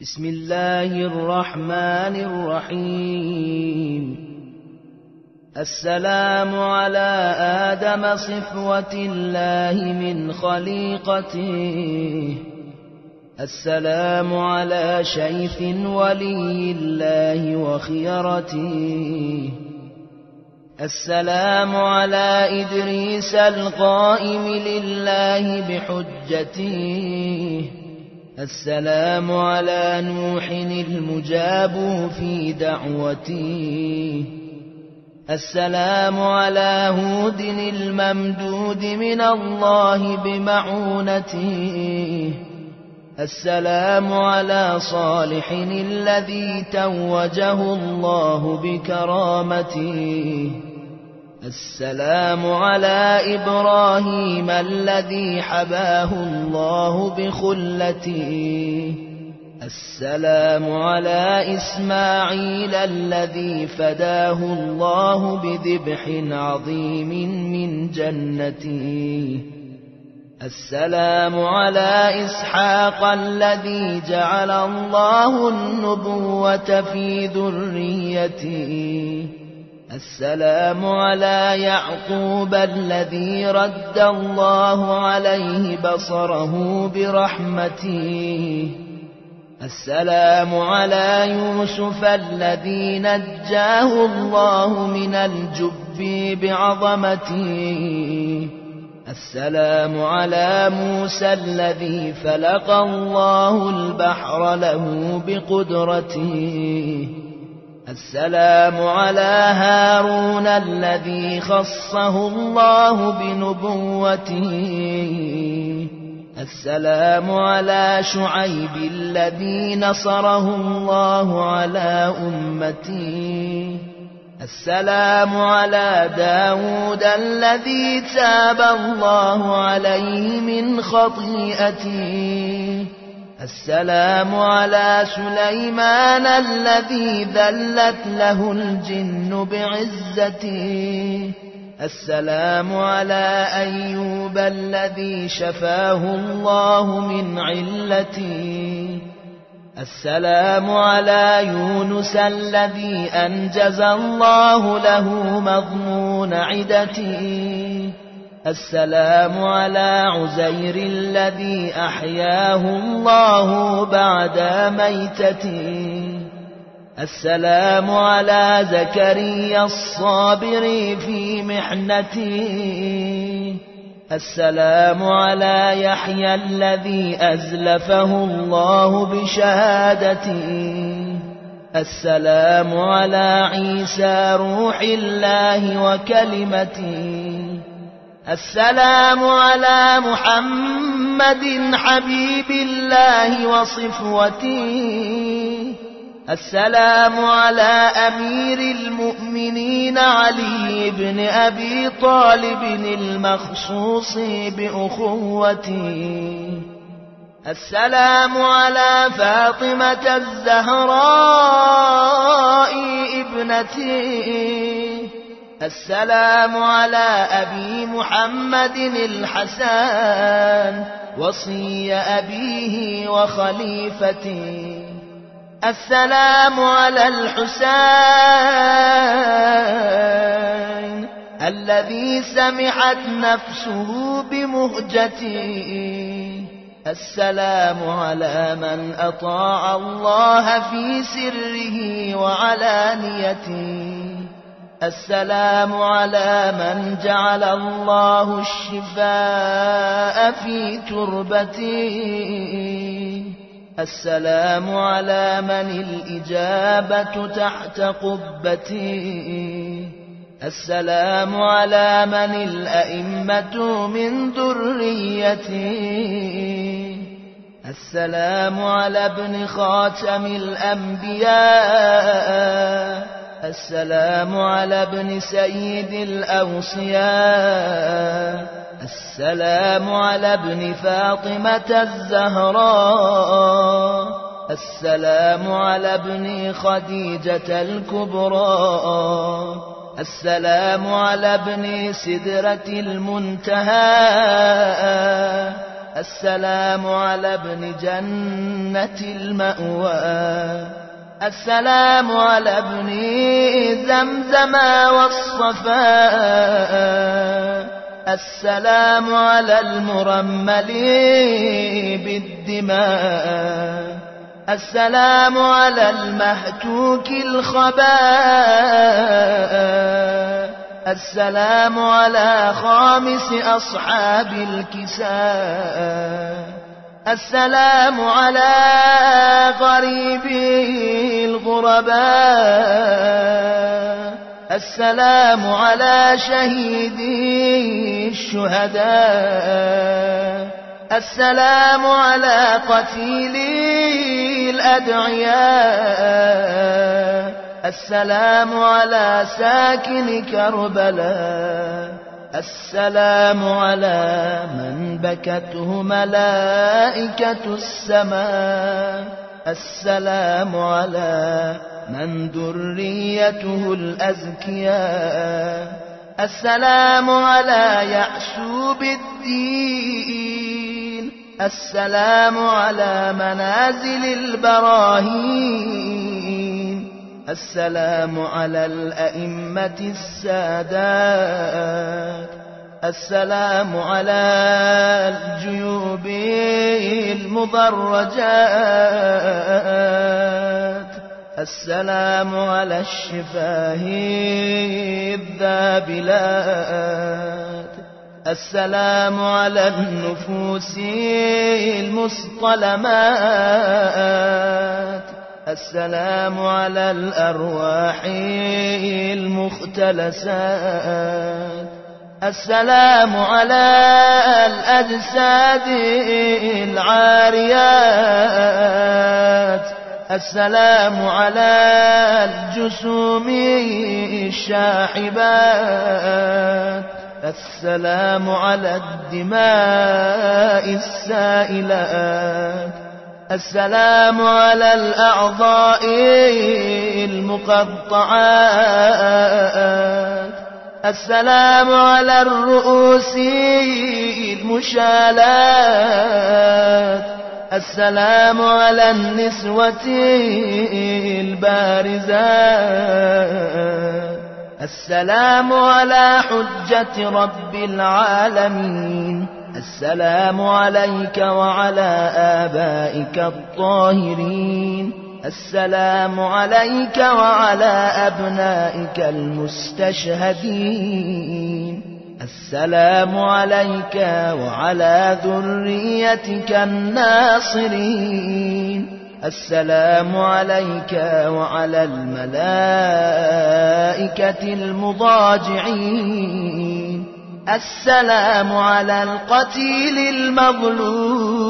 بسم الله الرحمن الرحيم. السلام على آدم صفوة الله من خليقته. السلام على شيخ ولي الله وخيرته. السلام على إدريس القائم لله بحجته. السلام على نوح المجاب في دعوته. السلام على هود الممدود من الله بمعونته. السلام على صالح الذي توجه الله بكرامته. السلام على إبراهيم الذي حباه الله بخلته. السلام على إسماعيل الذي فداه الله بذبح عظيم من جنته. السلام على إسحاق الذي جعل الله النبوة في ذريته. السلام على يعقوب الذي رد الله عليه بصره برحمته. السلام على يوسف الذي نجاه الله من الجب بعظمته. السلام على موسى الذي فلق الله البحر له بقدرته. السلام على هارون الذي خصه الله بنبوته. السلام على شعيب الذي نصره الله على أمته. السلام على داود الذي تاب الله عليه من خطيئته. السلام على سليمان الذي ذلت له الجن بعزته. السلام على أيوب الذي شفاه الله من علته. السلام على يونس الذي أنجز الله له مضمون عدته. السلام على عزير الذي أحياه الله بعد ميتته. السلام على زكريا الصابر في محنته. السلام على يحيى الذي أزلفه الله بشهادته. السلام على عيسى روح الله وكلمته. السلام على محمد حبيب الله وصفوته. السلام على أمير المؤمنين علي بن أبي طالب المخصوص بأخوته السلام على فاطمة الزهراء ابنتي. السلام على أبي محمد الحسن وصي أبيه وخليفته. السلام على الحسين الذي سمحت نفسه بمهجته. السلام على من أطاع الله في سره وعلانيته. السلام على من جعل الله الشفاء في تربته. السلام على من الإجابة تحت قبته. السلام على من الأئمة من ذريته. السلام على ابن خاتم الأنبياء. السلام على ابن سيد الأوصياء. السلام على ابن فاطمة الزهراء. السلام على ابن خديجة الكبرى. السلام على ابن سدرة المنتهى. السلام على ابن جنة المأوى. السلام على ابن زمزم والصفاء. السلام على المرمل بالدماء. السلام على المهتوك الخباء. السلام على خامس أصحاب الكساء. السلام على غريبي الغرباء. السلام على شهيدي الشهداء. السلام على قتيلي الأدعياء. السلام على ساكن كربلاء. السلام على من بكته ملائكة السماء. السلام على من ذريته الأزكياء. السلام على يعشوب الدين. السلام على منازل البراهين. السلام على الأئمة السادات. السلام على الجيوب المضرجات السلام على الشفاه الذابلات. السلام على النفوس المصطلمات. السلام على الأرواح المختلسات. السلام على الأجساد العاريات. السلام على الجسوم الشاحبات. السلام على الدماء السائلات. السلام على الأعضاء المقطعات. السلام على الرؤوس المشالات. السلام على النسوة البارزات. السلام على حجة رب العالمين. السلام عليك وعلى آبائك الطاهرين. السلام عليك وعلى أبنائك المستشهدين. السلام عليك وعلى ذريتك الناصرين. السلام عليك وعلى الملائكة المضاجعين. السلام على القتيل المظلوم.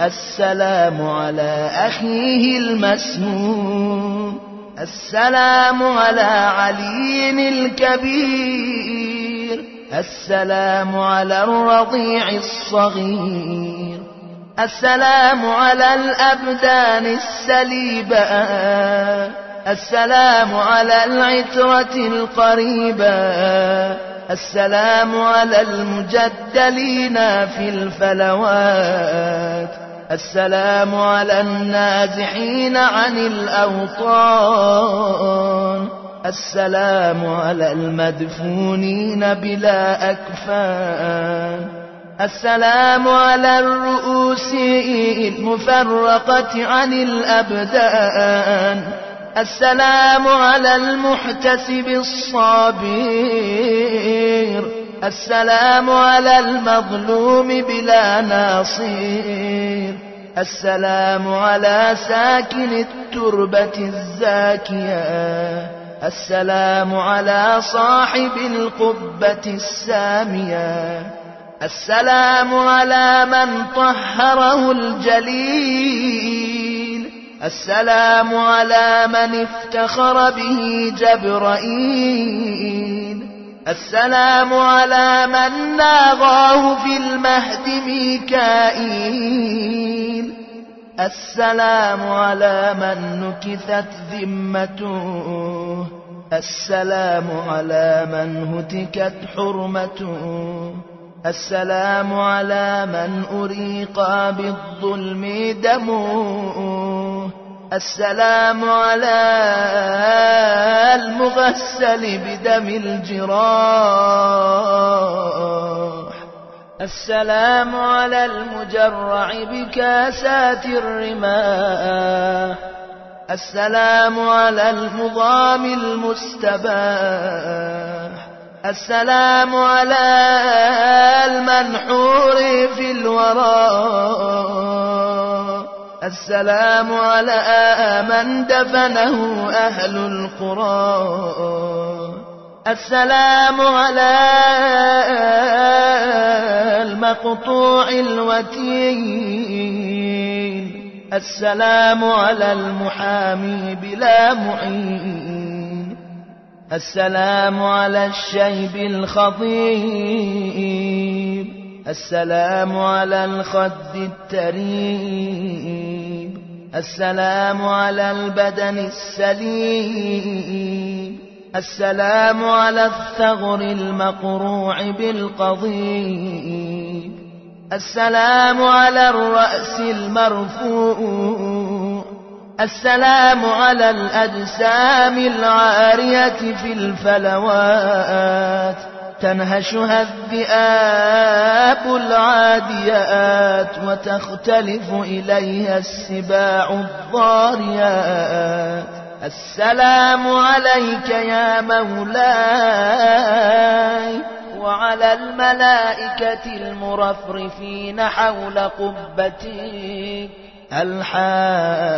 السلام على أخيه المسموم. السلام على علي الكبير. السلام على الرضيع الصغير. السلام على الأبدان السليبة السلام على العترة القريبة. السلام على المجدلين في الفلوات. السلام على النازحين عن الأوطان. السلام على المدفونين بلا أكفان. السلام على الرؤوس المفرقة عن الأبدان. السلام على المحتسب الصابر السلام على المظلوم بلا ناصير. السلام على ساكن التربة الزاكية. السلام على صاحب القبة السامية. السلام على من طهره الجليل. السلام على من افتخر به جبرائيل. السلام على من ناغاه في المهد ميكائيل. السلام على من نكثت ذمته. السلام على من هتكت حرمته. السلام على من أريق بالظلم دمه. السلام على المغسل بدم الجراح. السلام على المجرع بكاسات الرماح. السلام على المضام المستباح. السلام على المنحور في الوراء السلام على من دفنه أهل القرى. السلام على المقطوع الوتين. السلام على المحامي بلا معين السلام على الشيب الخضيب السلام على الخد التريب. السلام على البدن السليم السلام على الثغر المقروع بالقضيب. السلام على الرأس المرفوع. السلام على الأجسام العارية في الفلوات. تنهشها الذئاب العاديات وتختلف إليها السباع الضاريات. السلام عليك يا مولاي وعلى الملائكة المرفرفين حول قبتك. الحافين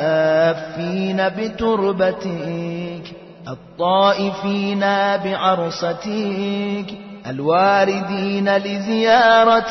بتربتك الطائفين بعرستك الواردين لزيارتك.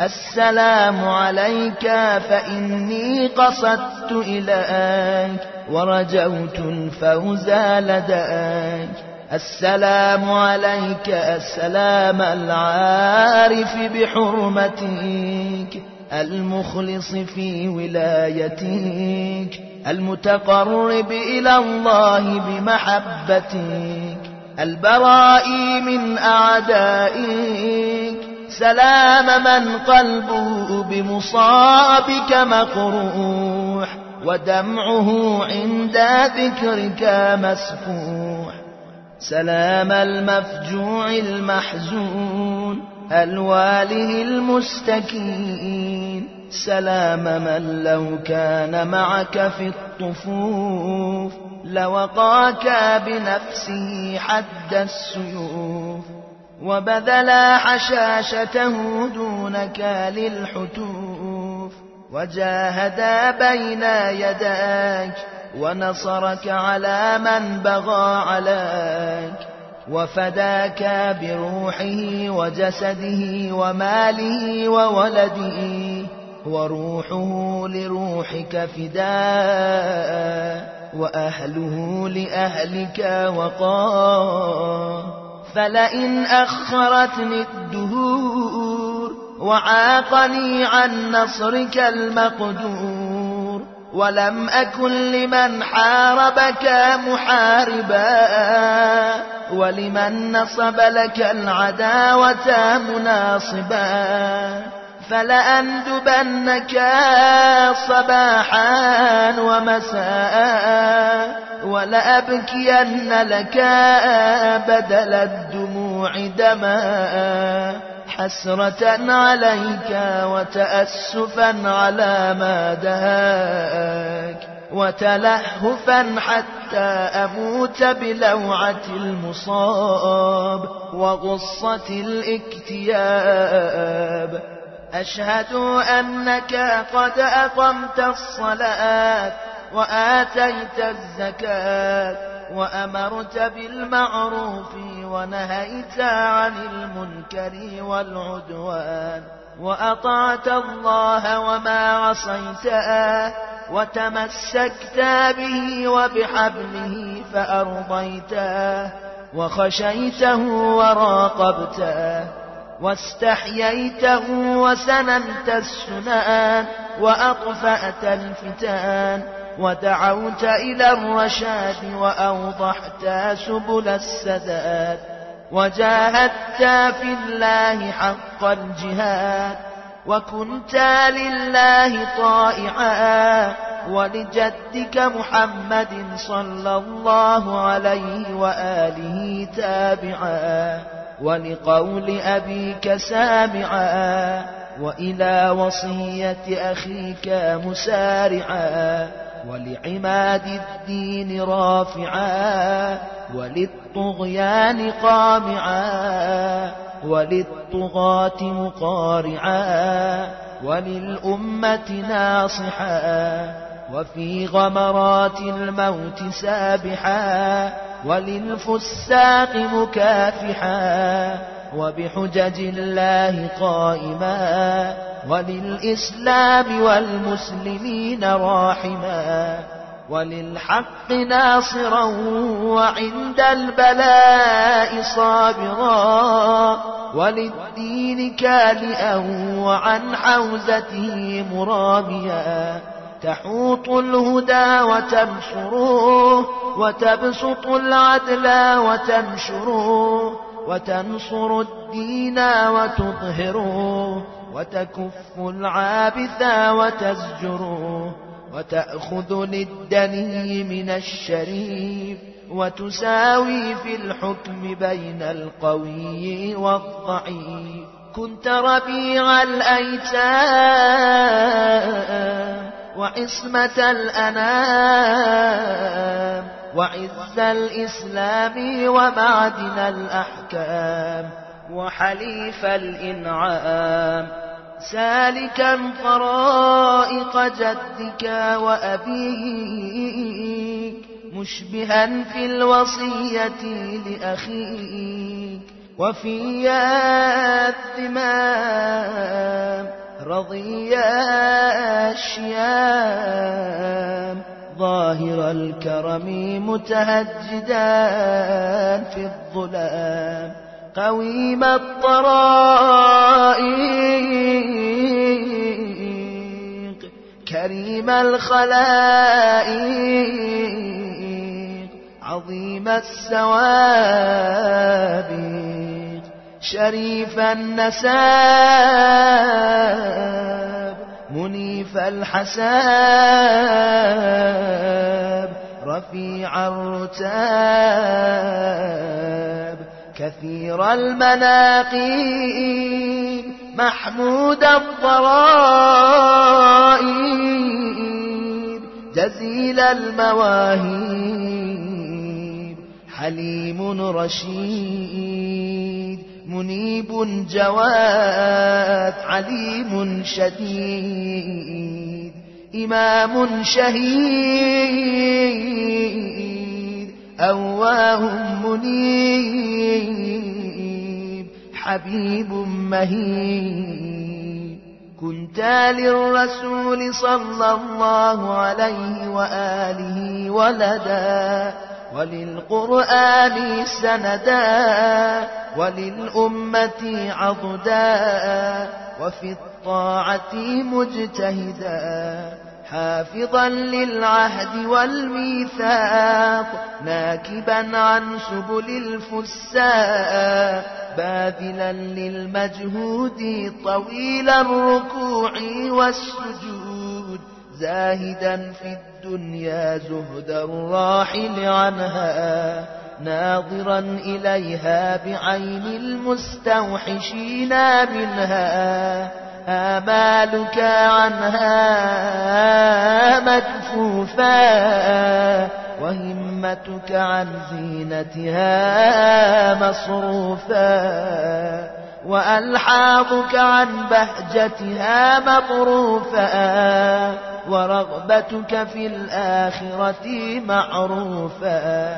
السلام عليك فإني قصدت إليك ورجوت الفوز لديك. السلام عليك السلام العارف بحرمتك. المخلص في ولايتك المتقرب إلى الله بمحبتك البراء من أعدائك. سلام من قلبه بمصابك مقروح ودمعه عند ذكرك مسفوح. سلام المفجوع المحزون. ألواله المستكين. سلام من لو كان معك في الطفوف لوقاك بنفسه حد السيوف. وبذلا حشاشته دونك للحتوف. وجاهدا بين يداك ونصرك على من بغى عليك. وفداك بروحه وجسده وماله وولده وروحه لروحك فداء وأهله لأهلك وقا فلئن أخرتني الدهور وعاقني عن نصرك المقدور ولم أكن لمن حاربك محاربا. ولمن نصب لك العداوة مناصبا فلأندبنك صباحا ومساء ولأبكين لك بدل الدموع دما حسرة عليك وتأسفا على ما دهاك وتلهفا حتى أموت بلوعة المصاب وغصة الاكتياب أشهد أنك قد أقمت الصلاة وآتيت الزكاة وأمرت بالمعروف ونهيت عن المنكر والعدوان. وأطعت الله وما عصيته وتمسكت به وبحبله فأرضيته وخشيته وراقبته واستحييته وسننت السنان وأطفأت الفتان ودعوت إلى الرشاد وأوضحت سبل السداد وجاهدت في الله حق الجهاد وكنت لله طائعا ولجدك محمد صلى الله عليه وآله تابعا ولقول أبيك سامعا وإلى وصية أخيك مسارعا ولعماد الدين رافعا وللطغيان قامعا وللطغاة مقارعا وللأمة ناصحا وفي غمرات الموت سابحا وللفساق مكافحا وبحجج الله قائما وللإسلام والمسلمين راحما وللحق ناصرا وعند البلاء صابرا وللدين كالئا وعن حوزته مراميا تحوط الهدى وتنشره وتبسط العدل وتنشره وتنصر الدين وتظهره وتكف العابث وتزجره وتأخذ للدني من الشريف وتساوي في الحكم بين القوي والضعيف. كنت ربيع الأيتام وعصمة الأنام وعز الإسلام ومعدن الأحكام وحليف الإنعام. سالكا طرائق جدك وأبيك مشبها في الوصية لأخيك وفي الذمام رضي الشيام ظاهر الكرم متهجدا في الظلام قويم الطرائق كريم الخلائق عظيم السوابق شريف النساب منيف الحساب رفيع الرتاب. كثير المناقيب محمود الضرائب جزيل المواهب حليم رشيد منيب جواد عليم شديد إمام شهيد. أواه منيب حبيب مهيب. كنت للرسول صلى الله عليه وآله ولدا وللقرآن سندا وللأمة عضدا وفي الطاعة مجتهدا. حافظا للعهد والميثاق ناكبا عن سبل الفساق باذلا للمجهود طويل الركوع والسجود زاهدا في الدنيا زهد الراحل عنها ناظرا إليها بعين المستوحشين منها. آمالك عنها مكفوفا وهمتك عن زينتها مصروفا وألحاظك عن بهجتها مطروفا ورغبتك في الآخرة معروفا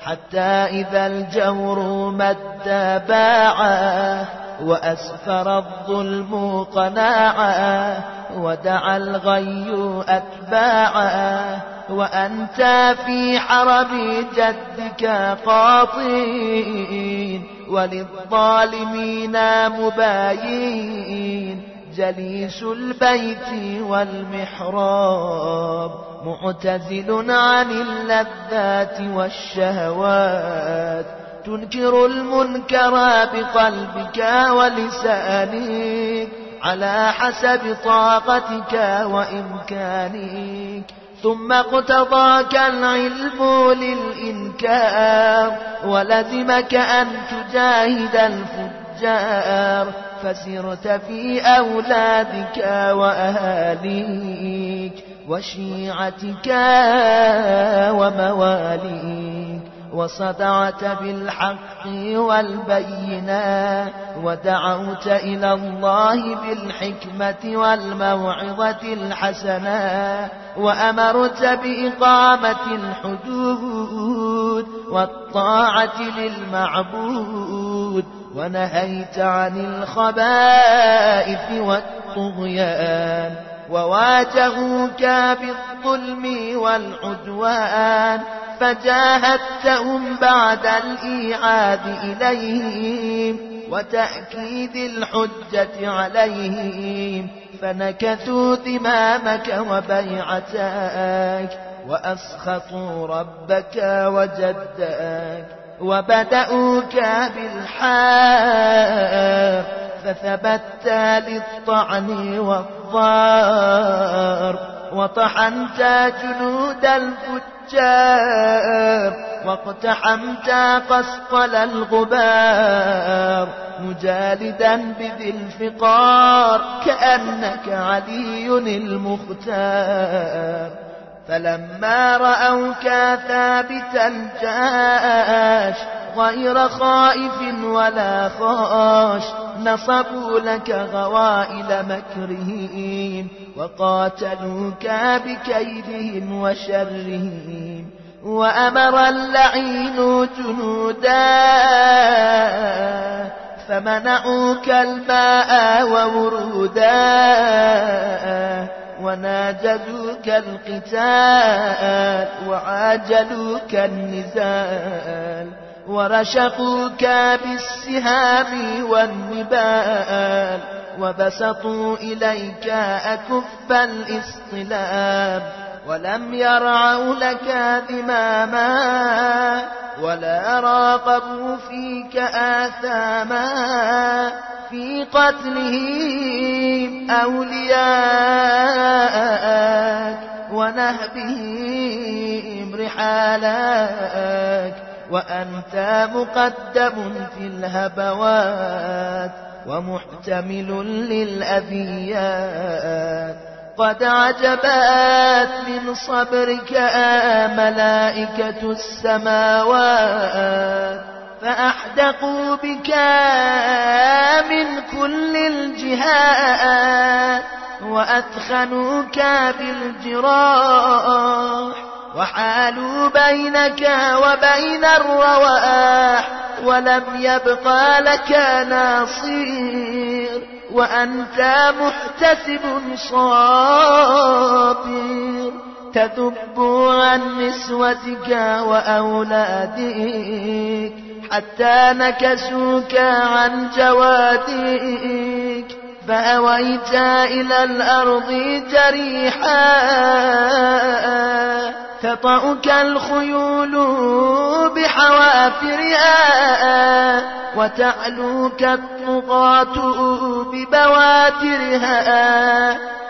حتى إذا الجور مد باعا وأسفر الظلم قناعا ودعا الغي أتباعا وأنت في حرب جدك قاطين وللظالمين مباين جليس البيت والمحراب معتزل عن اللذات والشهوات وتنكر المنكر بقلبك ولسانك على حسب طاقتك وإمكانك. ثم اقتضاك العلم للإنكار ولزمك أن تجاهد الفجار. فسرت في أولادك وأهاليك وشيعتك ومواليك. وصدعت بالحق والبينات ودعوت إلى الله بالحكمة والموعظة الحسنة وأمرت بإقامة الحدود والطاعة للمعبود ونهيت عن الخبائث والطغيان وواجهوك بالظلم والعدوان فجاهدتهم بعد الإيعاد إليهم وتأكيد الحجة عليهم فنكثوا ذمامك وبيعتك وأسخطوا ربك وجدك وبدأوك بالحار فثبت للطعن والضار وطحنت جنود الفجار واقتحمت قسطل الغبار. مجالدا بذي الفقار كأنك علي المختار. فلما رأوك ثابتا جاش غير خائف ولا خاش. نصبوا لك غوائل مكرهم وقاتلوك بكيدهم وشرهم. وأمر اللعين جنودا فمنعوك الماء وورودا وناجدوك القتال وعاجلوك النزال. ورشقوك بالسهام والنبال وبسطوا إليك أكف الإصطلاب ولم يرعوا لك ذماما ولا راقبوا فيك آثاما في قتلهم أولياءك ونهبهم رحالك وأنت مقدم في الهبوات ومحتمل للأذيات. قد عجبت من صبرك ملائكة السماوات. فأحدقوا بك من كل الجهات وأثخنوك بالجراح. وحالوا بينك وبين الرواح ولم يبقى لك ناصير وأنت محتسب صابر. تذب عن نسوتك وأولادك حتى نكسوك عن جوادك. فأويت إلى الأرض جريحا. تطأك الخيول بحوافرها وتعلوك الطغاة ببواترها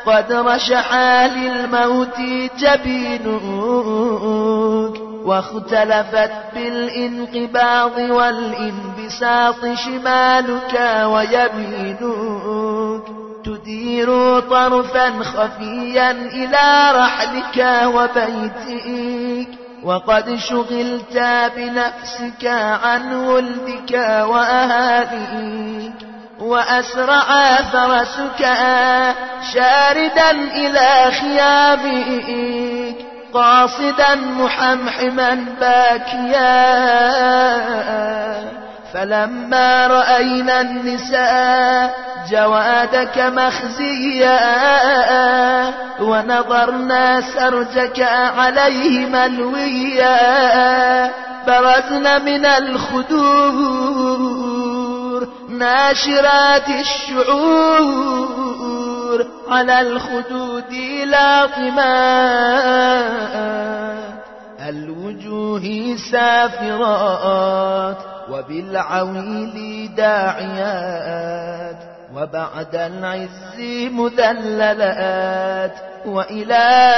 قد رشحا للموت جبينك واختلفت بالانقباض والانبساط شمالك ويمينك تدير طرفا خفيا إلى رحلك وبيتك. وقد شغلت بنفسك عن ولدك وأهاليك. وأسرع فرسك شاردا إلى خيامك قاصدا محمحما باكيا. فلما رأينا النساء جوادك مخزيا ونظرنا سرجك عليه ملويا برزن من الخدور ناشرات الشعور على الخدود لاطمات الوجوه سافرات وبالعويل داعيات وبعد العز مذللات وإلى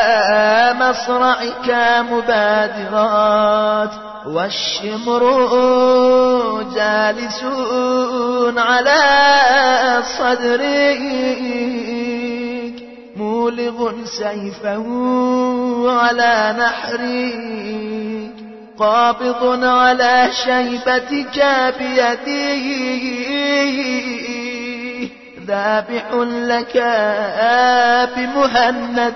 مصرعك مبادرات والشمر جالسون على صدرك مولغ سيفه على نحرك قابض على شيبتك بيديه ذابح لك بمهند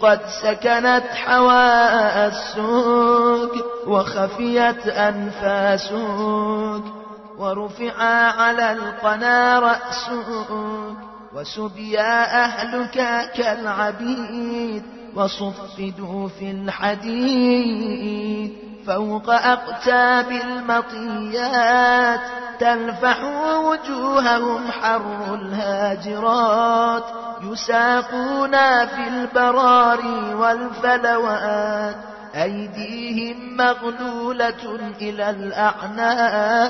قد سكنت حواسك وخفيت أنفاسك ورفع على القنا رأسك. وسبيا أهلك كالعبيد وصفدوا في الحديد فوق أقتاب المطيات تلفح وجوههم حر الهاجرات يساقون في البراري والفلوات أيديهم مغلولة إلى الأعناق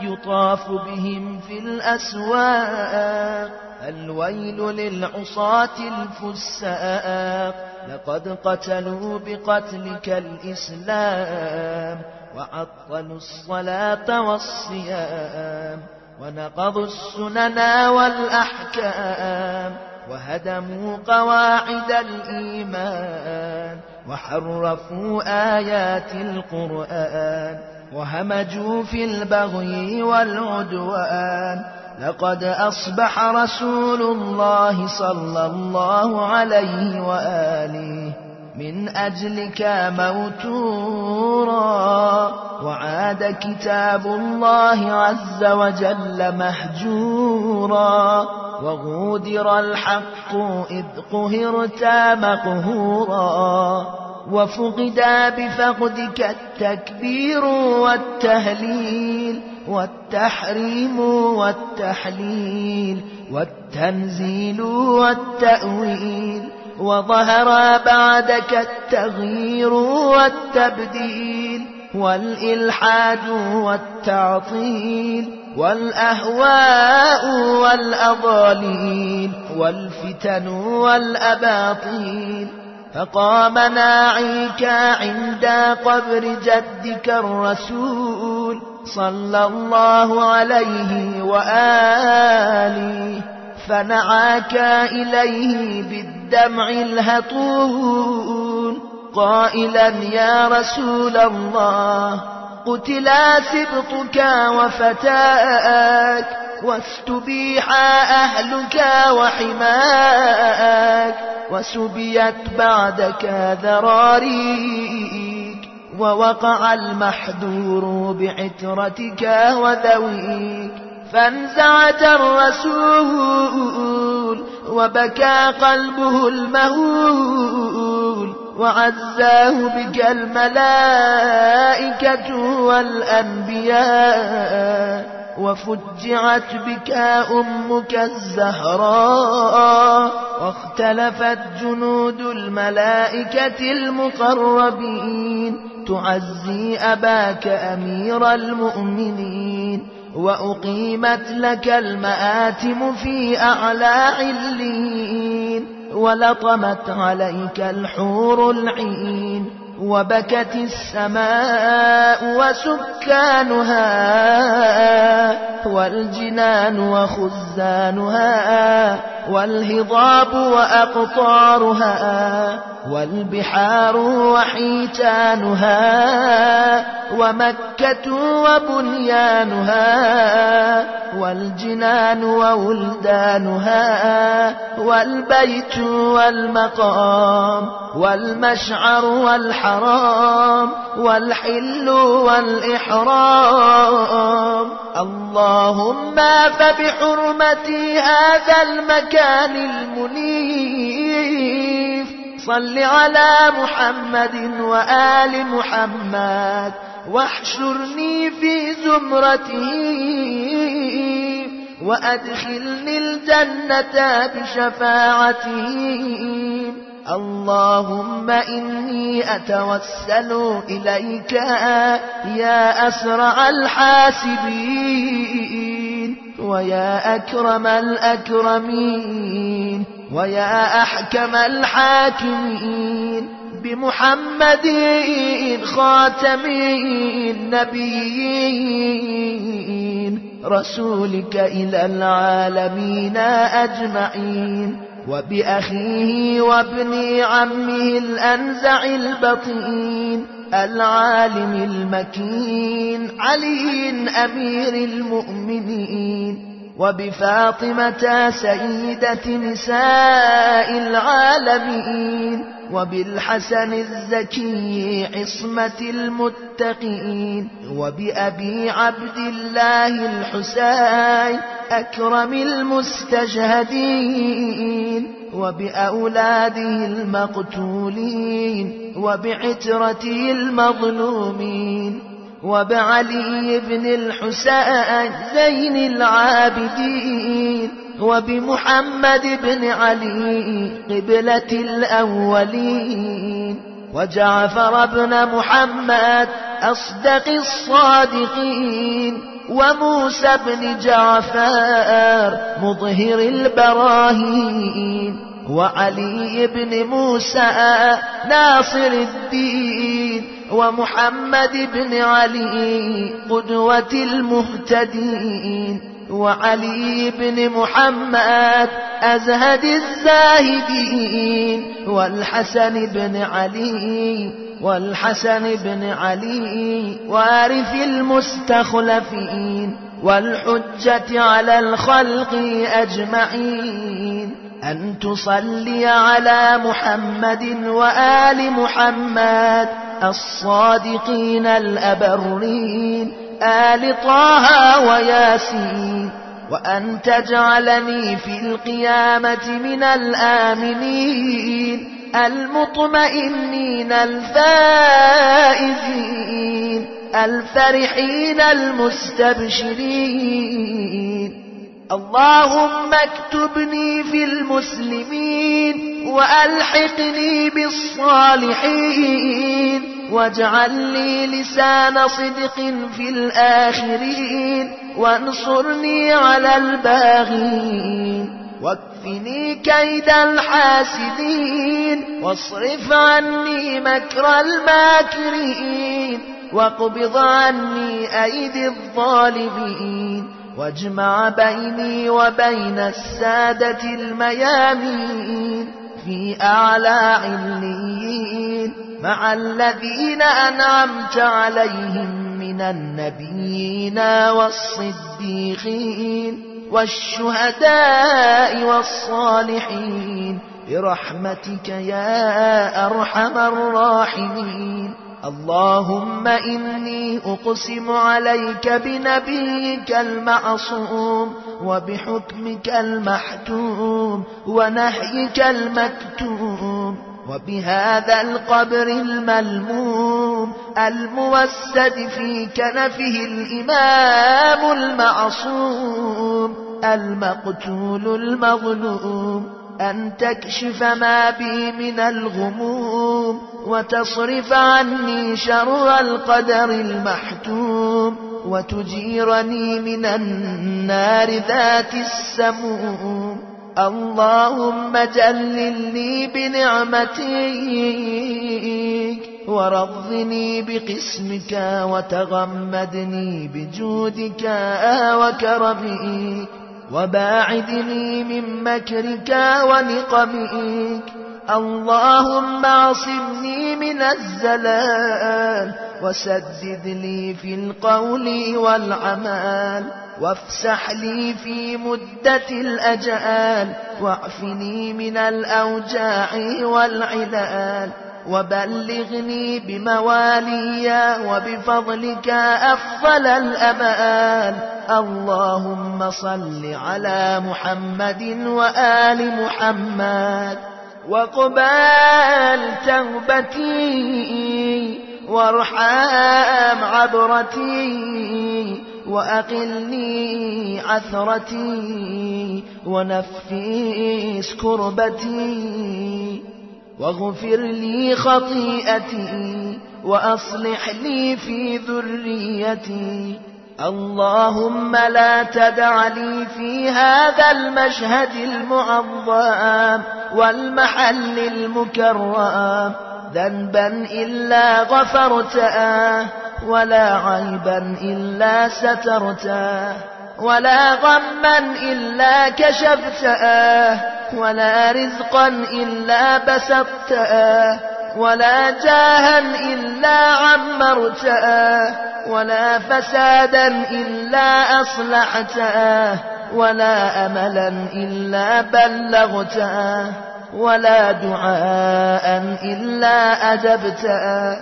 يطاف بهم في الأسواق. الويل للعصاة الفساق لقد قتلوا بقتلك الإسلام وعطلوا الصلاة والصيام ونقضوا السنن والأحكام وهدموا قواعد الإيمان. وحرفوا آيات القرآن وهمجوا في البغي والعدوان. لقد أصبح رسول الله صلى الله عليه وآله من أجلك موتورا. وعاد كتاب الله عز وجل مهجورا. وغودر الحق إذ قهرت مقهورا وفقدا بفقدك التكبير والتهليل والتحريم والتحليل والتنزيل والتأويل وظهر بعدك التغيير والتبديل والإلحاد والتعطيل والأهواء والأضاليل والفتن والأباطيل. فقام ناعيك عند قبر جدك الرسول صلى الله عليه وآله فنعاك إليه بالدمع الهطول. قائلا يا رسول الله قتلا سبطك وفتاك واستبيح أهلك وحماك وسبيت بعدك ذراريك ووقع المحذور بعترتك وذويك. فانزعت الرسول وبكى قلبه المهول. وعزاه بك الملائكة والأنبياء وفجعت بك أمك الزهراء واختلفت جنود الملائكة المقربين تعزي أباك أمير المؤمنين وأقيمت لك المآتم في أعلى علين ولطمت عليك الحور العين وبكت السماء وسكانها والجنان وخزانها والهضاب وأقطارها والبحار وحيتانها ومكة وبنيانها والجنان وولدانها والبيت والمقام والمشعر والحرام والحل والإحرام اللهم فبحرمة هذا المكان المنيف. صل على محمد وآل محمد واحشرني في زمرته وأدخلني الجنة بشفاعته. اللهم إني أتوسل إليك يا أسرع الحاسبين ويا أكرم الأكرمين ويا أحكم الحاكمين بمحمد خاتم النبيين رسولك إلى العالمين أجمعين وبأخيه وابن عمه الأنزع البطين العالم المكين علي أمير المؤمنين. وبفاطمة سيدة نساء العالمين وبالحسن الزكي عصمة المتقين وبأبي عبد الله الحسين أكرم المستجهدين وبأولاده المقتولين وبعترته المظلومين. وبعلي بن الحسين زين العابدين وبمحمد بن علي قبلة الأولين وجعفر بن محمد أصدق الصادقين وموسى بن جعفر مظهر البراهين وعلي بن موسى ناصر الدين ومحمد بن علي قدوة المهتدين وعلي بن محمد أزهد الزاهدين والحسن بن علي والحسن بن علي وارث المستخلفين والحجة على الخلق أجمعين أن تصلي على محمد وآل محمد الصادقين الأبرين آل طه وياسين وأن تجعلني في القيامة من الآمنين المطمئنين الفائزين الفرحين المستبشرين اللهم اكتبني في المسلمين وألحقني بالصالحين واجعل لي لسان صدق في الآخرين وانصرني على الباغين واكفني كيد الحاسدين واصرف عني مكر الماكرين واقبض عني أيدي الظالمين واجمع بيني وبين السادة الميامين في أعلى عليين مع الذين أنعمت عليهم من النبيين والصديقين والشهداء والصالحين برحمتك يا أرحم الراحمين اللهم إني أقسم عليك بنبيك المعصوم وبحكمك المحتوم ونهيك المكتوم وبهذا القبر الملموم الموسد في كنفه الإمام المعصوم المقتول المظلوم أن تكشف ما بي من الغموم وتصرف عني شر القدر المحتوم وتجيرني من النار ذات السموم. اللهم جللني بنعمتك ورضني بقسمك وتغمدني بجودك وكرمك. وباعدني من مكرك ونقمك. اللهم عصمني من الزلال وسدد لي في القول والعمال. وافسح لي في مدة الأجال واعفني من الأوجاع والعلال. وبلغني بموالي وبفضلك أفضل الأمال. اللهم صل على محمد وآل محمد. وقبال توبتي وارحم عبرتي وأقلني عثرتي ونفيس كربتي. واغفر لي خطيئتي وأصلح لي في ذريتي. اللهم لا تدع لي في هذا المشهد المعظم والمحل المكرم. ذنبا إلا غفرته ولا عيبا إلا سترته ولا غما إلا كشفته. ولا رزقا إلا بسطته ولا جاها إلا عمرته ولا فسادا إلا أصلحته ولا أملا إلا بلغته ولا دعاء إلا أجبته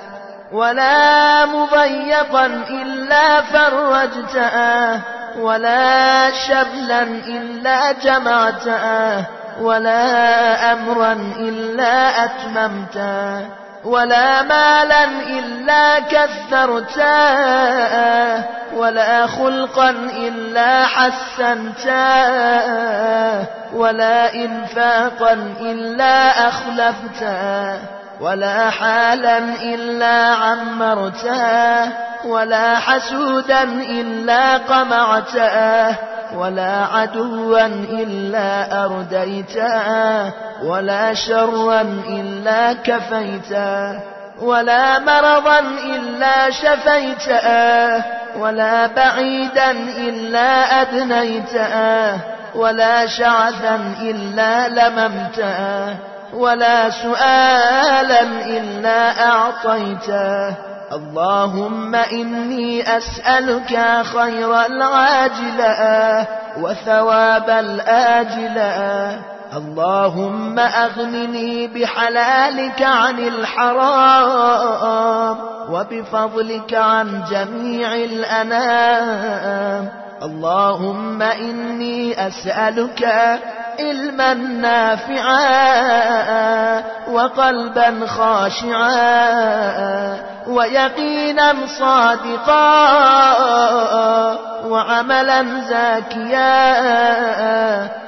ولا مضيقا إلا فرجته ولا شبلا إلا جمعته ولا أمرا إلا أتممته ولا مالا إلا كثرته ولا خلقا إلا حسنته ولا إنفاقا إلا أخلفته ولا حالا إلا عمرته ولا حسودا إلا قمعته ولا عدوا إلا أرديته ولا شرا إلا كفيته ولا مرضا إلا شفيته ولا بعيدا إلا أدنيته ولا شعثا إلا لممته ولا سؤالا إلا أعطيته اللهم إني أسألك خير العاجلة وثواب الآجلة. اللهم أغنني بحلالك عن الحرام وبفضلك عن جميع الأنام. اللهم إني أسألك علما نافعا وقلبا خاشعا ويقينا صادقا وعملا زاكيا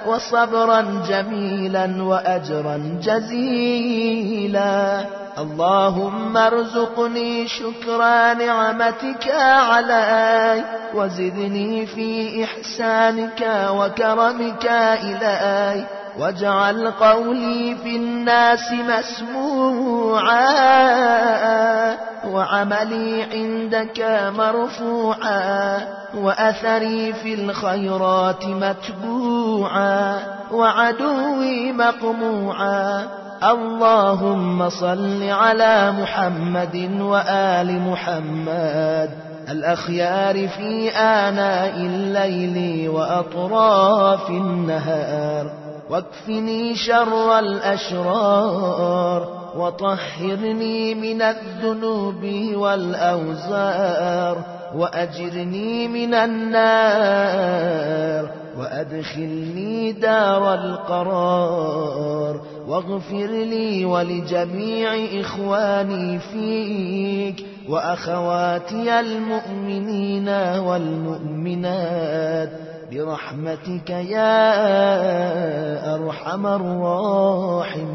وصبرا جميلا وأجرا جزيلا اللهم ارزقني شكر نعمتك علي وزدني في إحسانك وكرمك إلي واجعل قولي في الناس مسموعا. وعملي عندك مرفوعا وأثري في الخيرات متبوعا وعدوي مقموعا. اللهم صل على محمد وآل محمد. الأخيار في آناء الليل وأطراف النهار. واكفني شر الأشرار. وطهرني من الذنوب والأوزار وأجرني من النار وأدخلني دار القرار واغفر لي ولجميع إخواني فيك وأخواتي المؤمنين والمؤمنات برحمتك يا أرحم الراحمين.